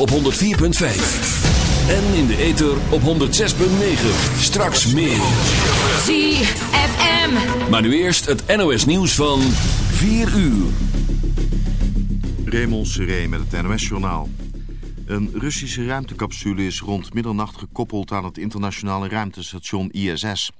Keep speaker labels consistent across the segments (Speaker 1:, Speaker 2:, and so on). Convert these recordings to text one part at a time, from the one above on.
Speaker 1: op 104.5. En in de ether op 106.9. Straks meer.
Speaker 2: ZFM.
Speaker 1: Maar nu eerst het NOS nieuws van 4 uur.
Speaker 3: Raymond Seré met het NOS journaal. Een Russische ruimtecapsule is rond middernacht gekoppeld aan het internationale ruimtestation ISS.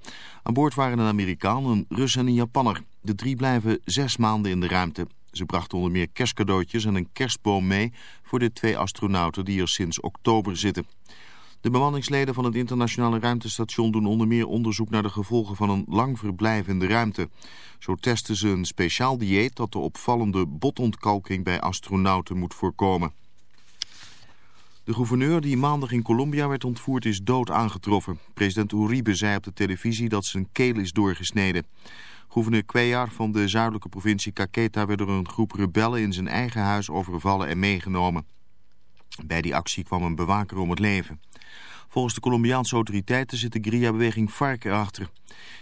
Speaker 3: Aan boord waren een Amerikaan, een Rus en een Japanner. De drie blijven zes maanden in de ruimte. Ze brachten onder meer kerstcadeautjes en een kerstboom mee voor de twee astronauten die er sinds oktober zitten. De bemanningsleden van het internationale ruimtestation doen onder meer onderzoek naar de gevolgen van een lang verblijf in de ruimte. Zo testen ze een speciaal dieet dat de opvallende botontkalking bij astronauten moet voorkomen. De gouverneur die maandag in Colombia werd ontvoerd is dood aangetroffen. President Uribe zei op de televisie dat zijn keel is doorgesneden. Gouverneur Cuellar van de zuidelijke provincie Caqueta werd door een groep rebellen in zijn eigen huis overvallen en meegenomen. Bij die actie kwam een bewaker om het leven. Volgens de Colombiaanse autoriteiten zit de guerrilla-beweging FARC erachter.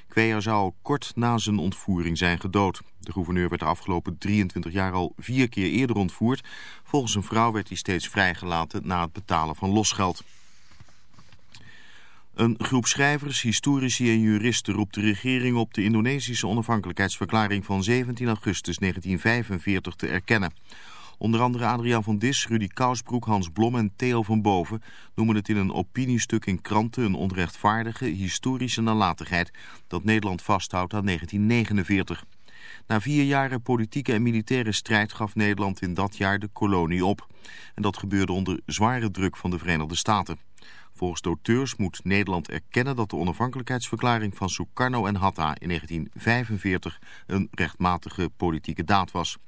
Speaker 3: Cuellar zou kort na zijn ontvoering zijn gedood. De gouverneur werd de afgelopen 23 jaar al vier keer eerder ontvoerd. Volgens een vrouw werd hij steeds vrijgelaten na het betalen van losgeld. Een groep schrijvers, historici en juristen roept de regering op de Indonesische onafhankelijkheidsverklaring van 17 augustus 1945 te erkennen. Onder andere Adriaan van Dis, Rudy Kousbroek, Hans Blom en Theo van Boven noemen het in een opiniestuk in kranten een onrechtvaardige historische nalatigheid dat Nederland vasthoudt aan 1949. Na vier jaren politieke en militaire strijd gaf Nederland in dat jaar de kolonie op. En dat gebeurde onder zware druk van de Verenigde Staten. Volgens de auteurs moet Nederland erkennen dat de onafhankelijkheidsverklaring van Sukarno en Hatta in 1945 een rechtmatige politieke daad was.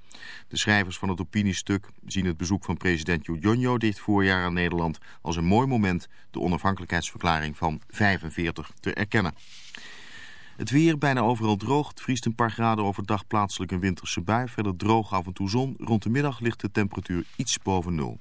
Speaker 3: De schrijvers van het opiniestuk zien het bezoek van president Jodjonjo dit voorjaar aan Nederland als een mooi moment de onafhankelijkheidsverklaring van 45 te erkennen. Het weer bijna overal droog. Het vriest een paar graden overdag plaatselijk een winterse bui. Verder droog af en toe zon. Rond de middag ligt de temperatuur iets boven nul.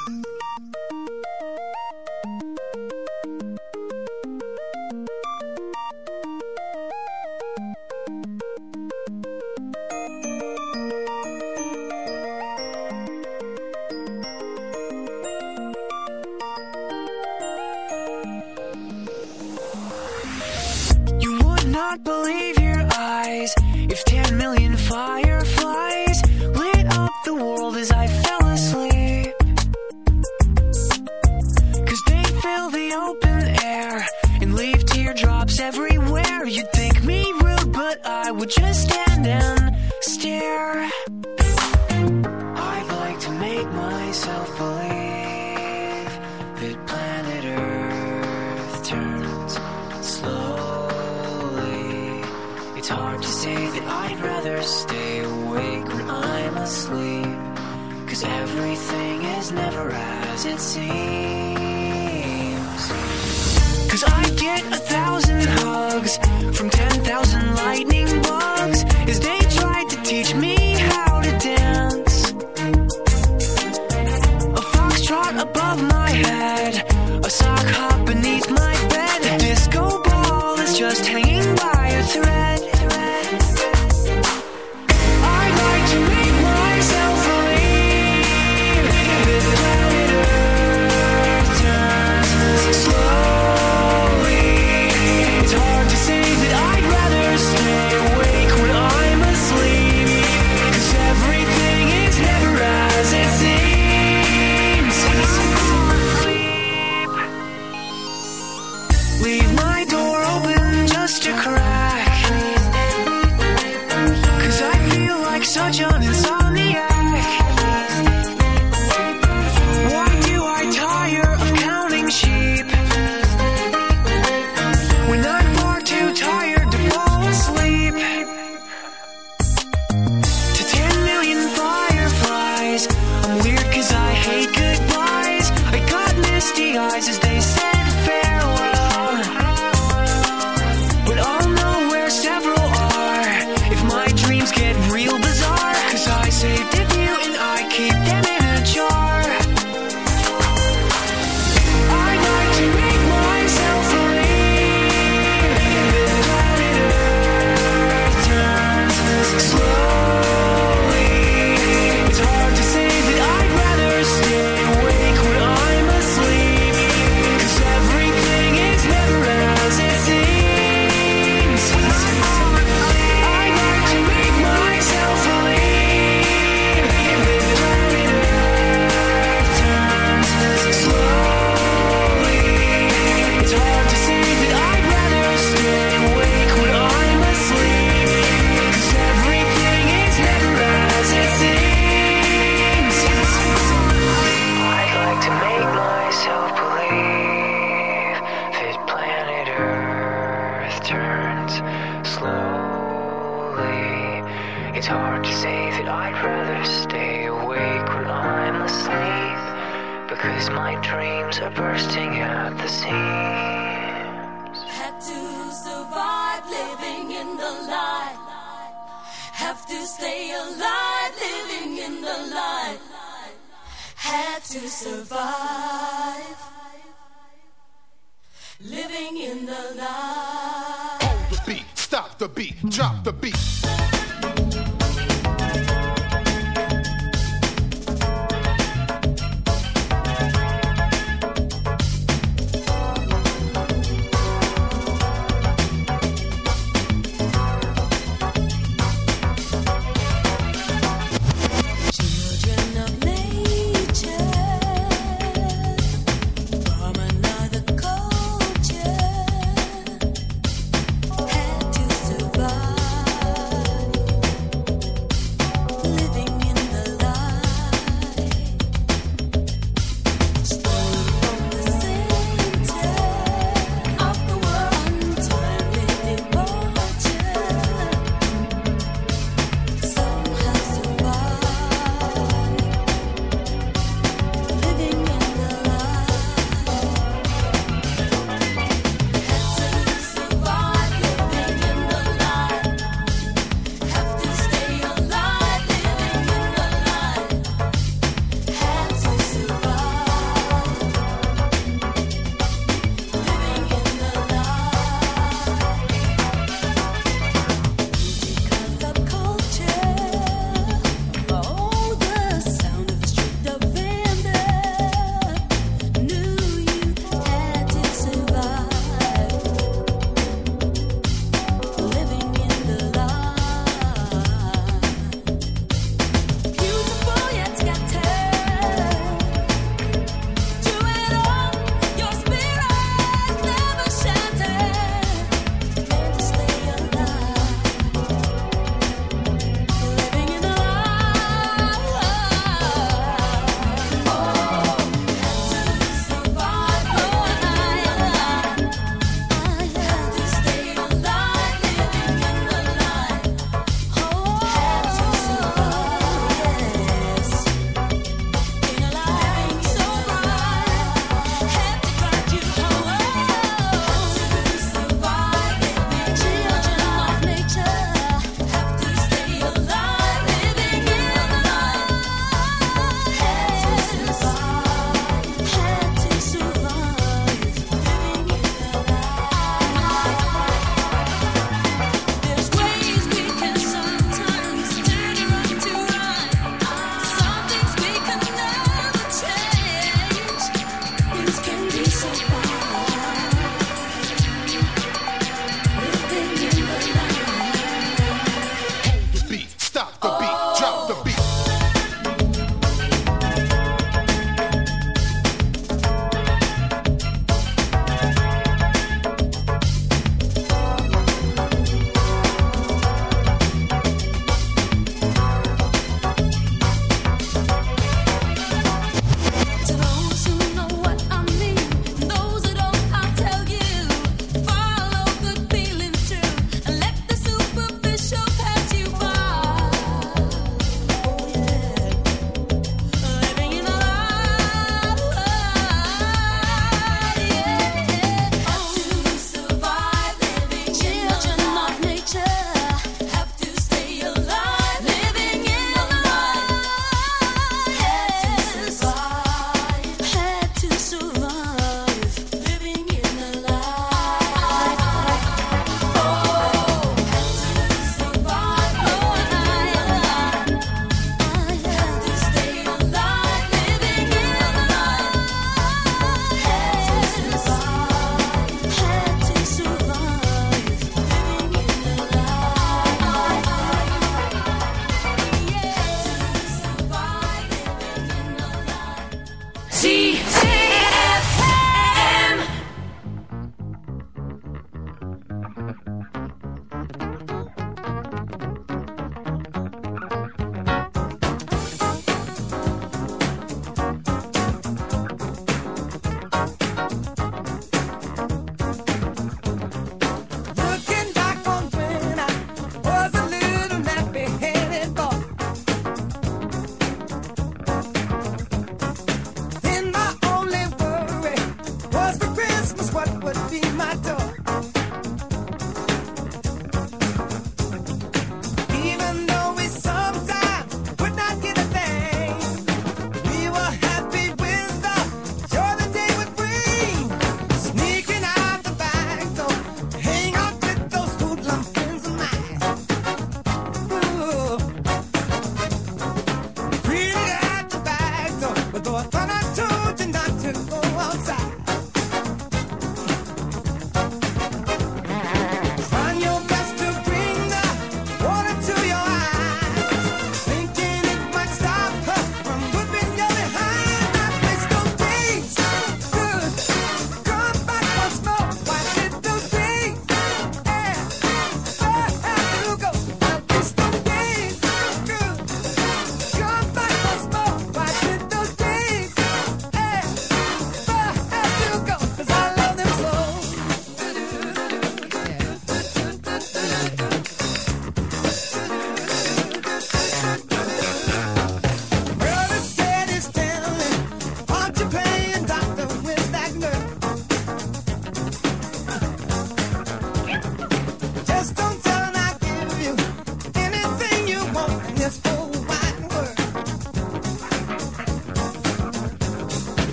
Speaker 4: My head, a sock hop beneath my bed. A disco ball is just hanging by a thread.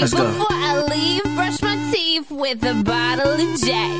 Speaker 5: Let's
Speaker 6: Before. I leave, brush my teeth with a bottle of Jack.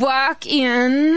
Speaker 6: walk in.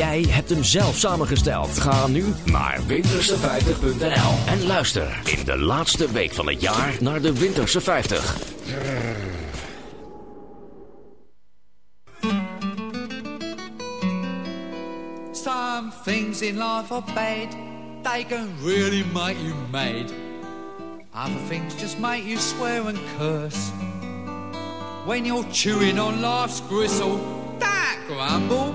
Speaker 1: Jij hebt hem zelf samengesteld. Ga nu naar winterse50.nl en luister in de laatste week van het jaar naar de Winterse 50.
Speaker 7: Some things in life are bad, they can really make you mad. Other things just make you swear and curse. When you're chewing on life's gristle, don't grumble,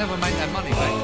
Speaker 7: Never make that money back.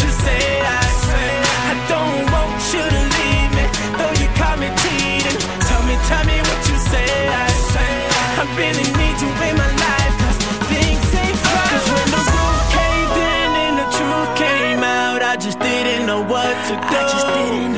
Speaker 8: I
Speaker 9: don't want you to leave me Though you call me cheating. Tell me, tell me what you say I really need to win my life things ain't fine when the truth came in And the truth came out I just didn't know what to do.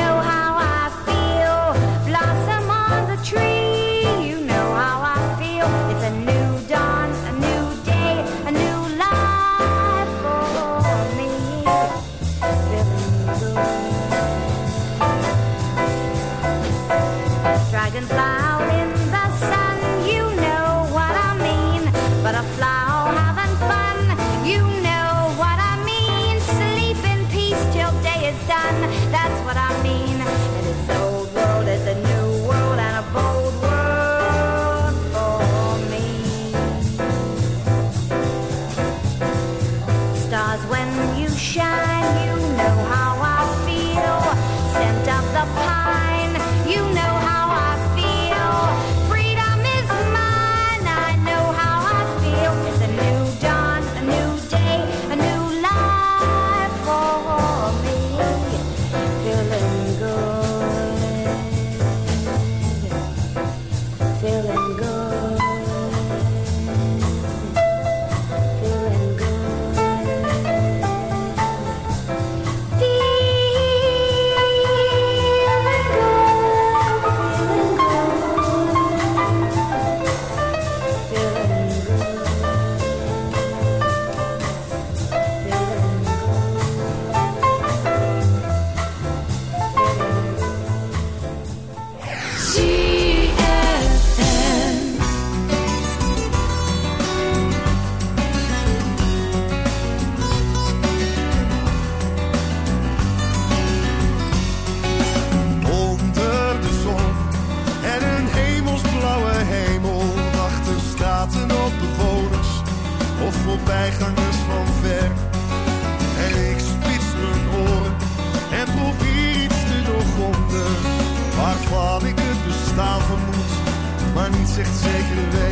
Speaker 10: zegt zeker weet.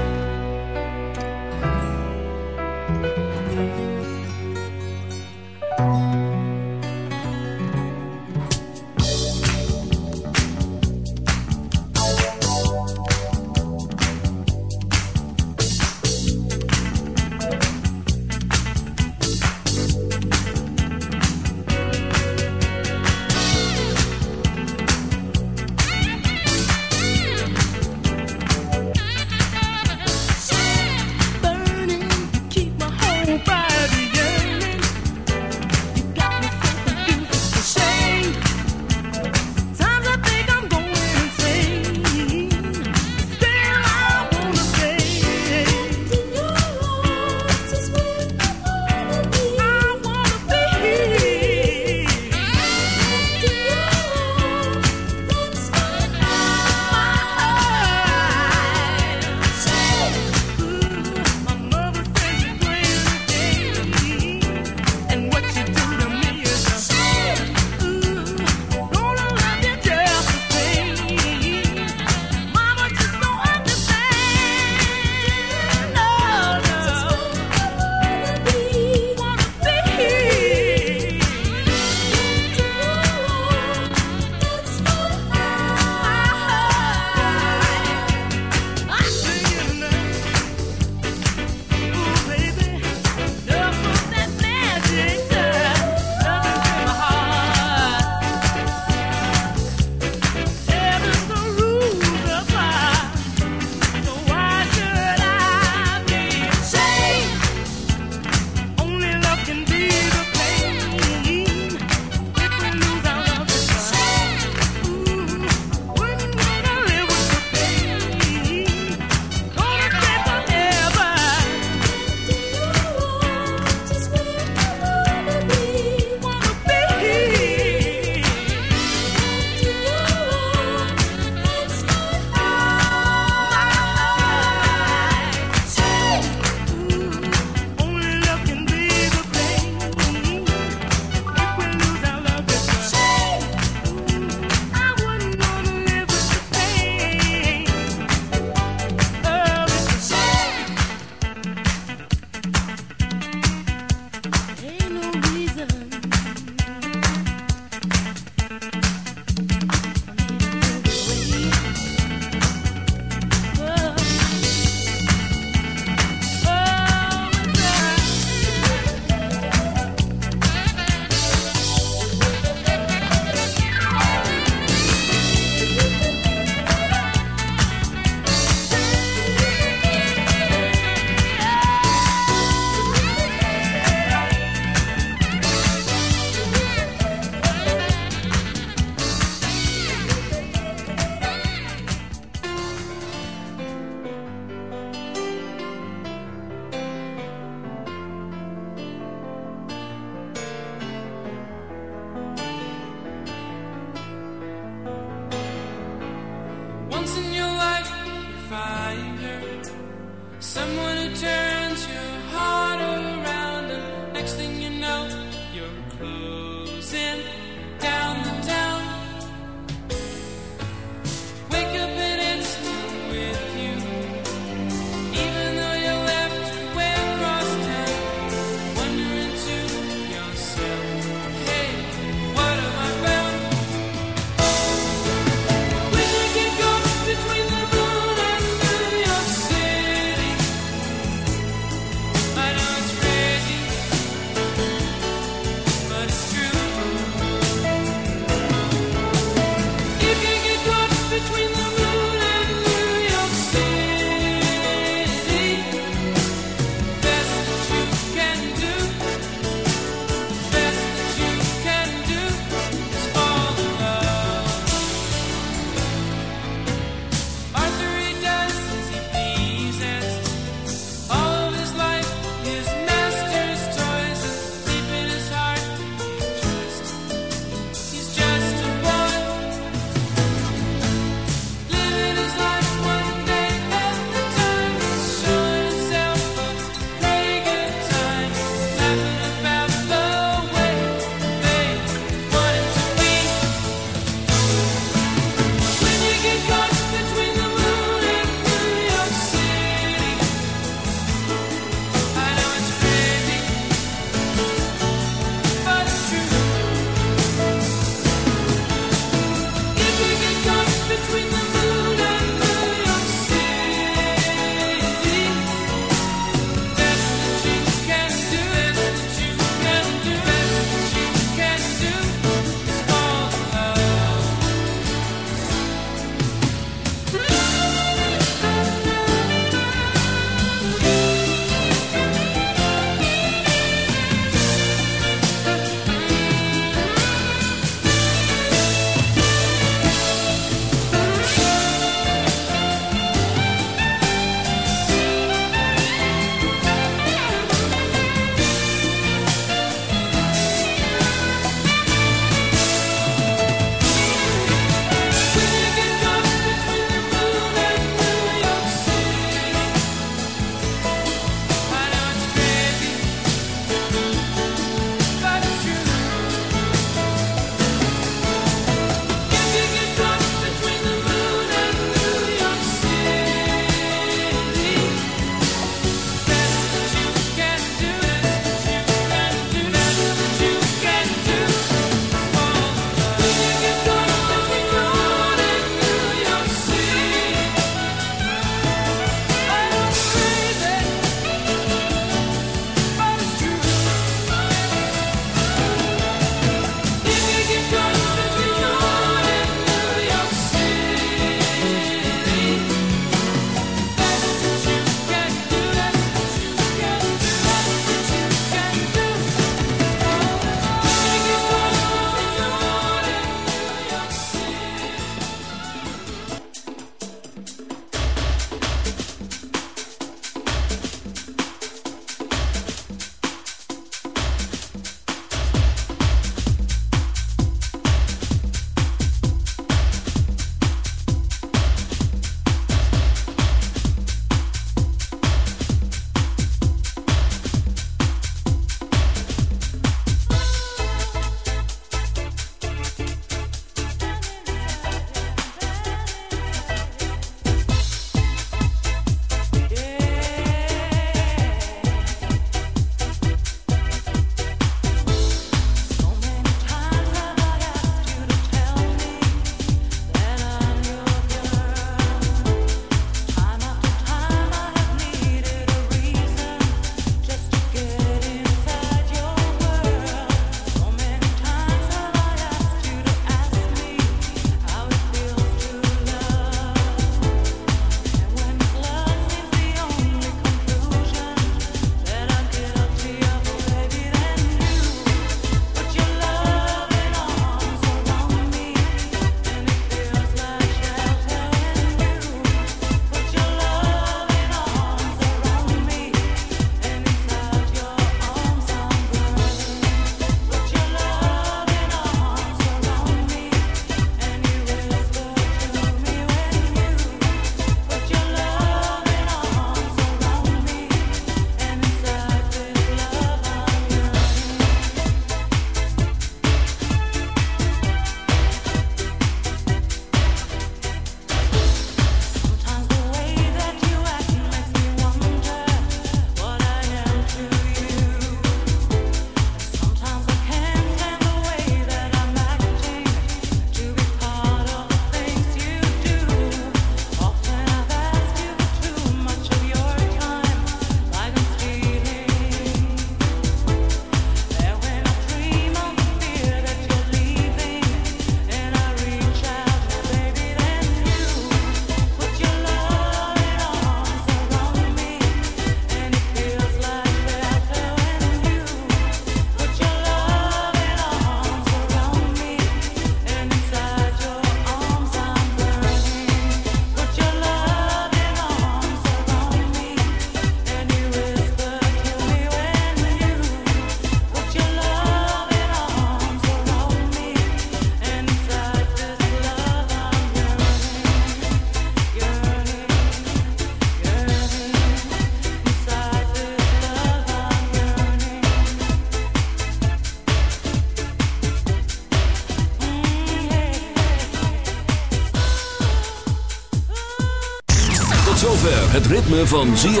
Speaker 11: Het ritme van ZFM.